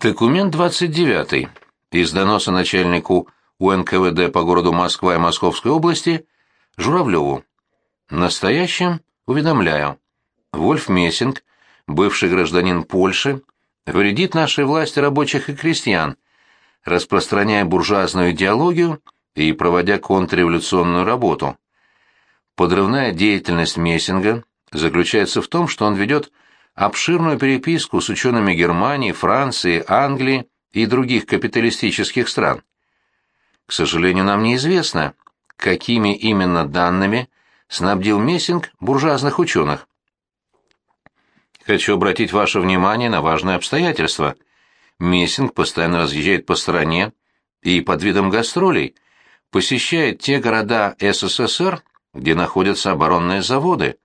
Документ 29 из доноса начальнику УНКВД по городу Москва и Московской области Журавлеву. Настоящим уведомляю. Вольф Мессинг, бывший гражданин Польши, вредит нашей власти рабочих и крестьян, распространяя буржуазную идеологию и проводя контрреволюционную работу. Подрывная деятельность Мессинга заключается в том, что он ведет обширную переписку с учеными Германии, Франции, Англии и других капиталистических стран. К сожалению, нам неизвестно, какими именно данными снабдил Мессинг буржуазных ученых. Хочу обратить ваше внимание на важное обстоятельство. Мессинг постоянно разъезжает по стране и под видом гастролей посещает те города СССР, где находятся оборонные заводы.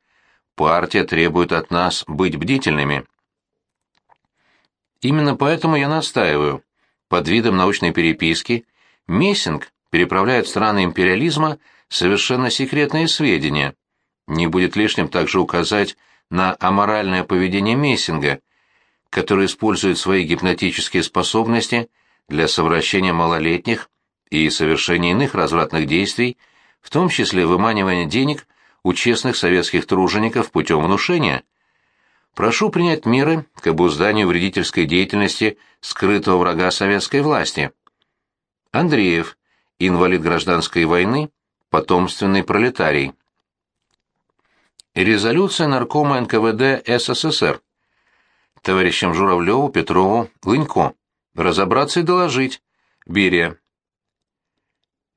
Партия требует от нас быть бдительными. Именно поэтому я настаиваю. Под видом научной переписки Мессинг переправляет в страны империализма совершенно секретные сведения. Не будет лишним также указать на аморальное поведение Мессинга, который использует свои гипнотические способности для совращения малолетних и совершения иных развратных действий, в том числе выманивания денег у честных советских тружеников путем внушения. Прошу принять меры к обузданию вредительской деятельности скрытого врага советской власти. Андреев, инвалид гражданской войны, потомственный пролетарий. Резолюция Наркома НКВД СССР. Товарищам Журавлеву, Петрову, Лынько. Разобраться и доложить. Берия.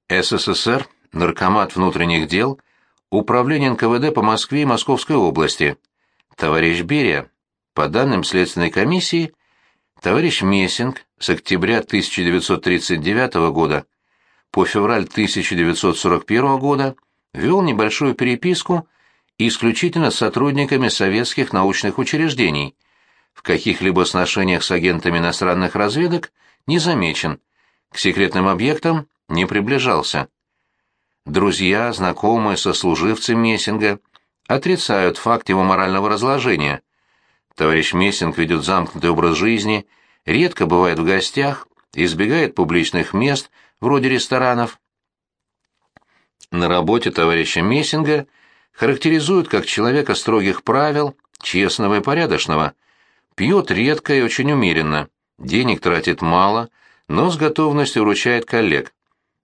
СССР, Наркомат внутренних дел, Управление НКВД по Москве и Московской области. Товарищ Берия. По данным Следственной комиссии, товарищ Мессинг с октября 1939 года по февраль 1941 года вел небольшую переписку исключительно с сотрудниками советских научных учреждений. В каких-либо сношениях с агентами иностранных разведок не замечен, к секретным объектам не приближался. Друзья, знакомые, сослуживцы Мессинга отрицают факт его морального разложения. Товарищ Мессинг ведет замкнутый образ жизни, редко бывает в гостях, избегает публичных мест, вроде ресторанов. На работе товарища Мессинга характеризуют как человека строгих правил, честного и порядочного. Пьет редко и очень умеренно, денег тратит мало, но с готовностью вручает коллег.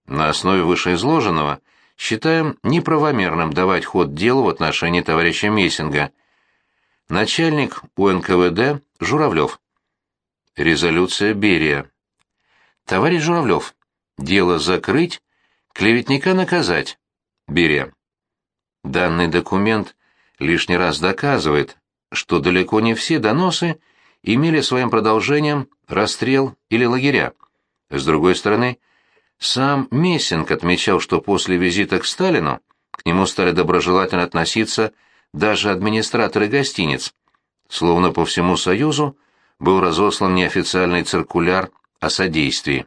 На основе вышеизложенного считаем неправомерным давать ход делу в отношении товарища Мессинга. Начальник УНКВД Журавлев. Резолюция Берия. Товарищ Журавлев, дело закрыть, клеветника наказать. Берия. Данный документ лишний раз доказывает, что далеко не все доносы имели своим продолжением расстрел или лагеря. С другой стороны, сам Мессинг отмечал, что после визита к Сталину к нему стали доброжелательно относиться даже администраторы гостиниц. Словно по всему Союзу был разослан неофициальный циркуляр о содействии.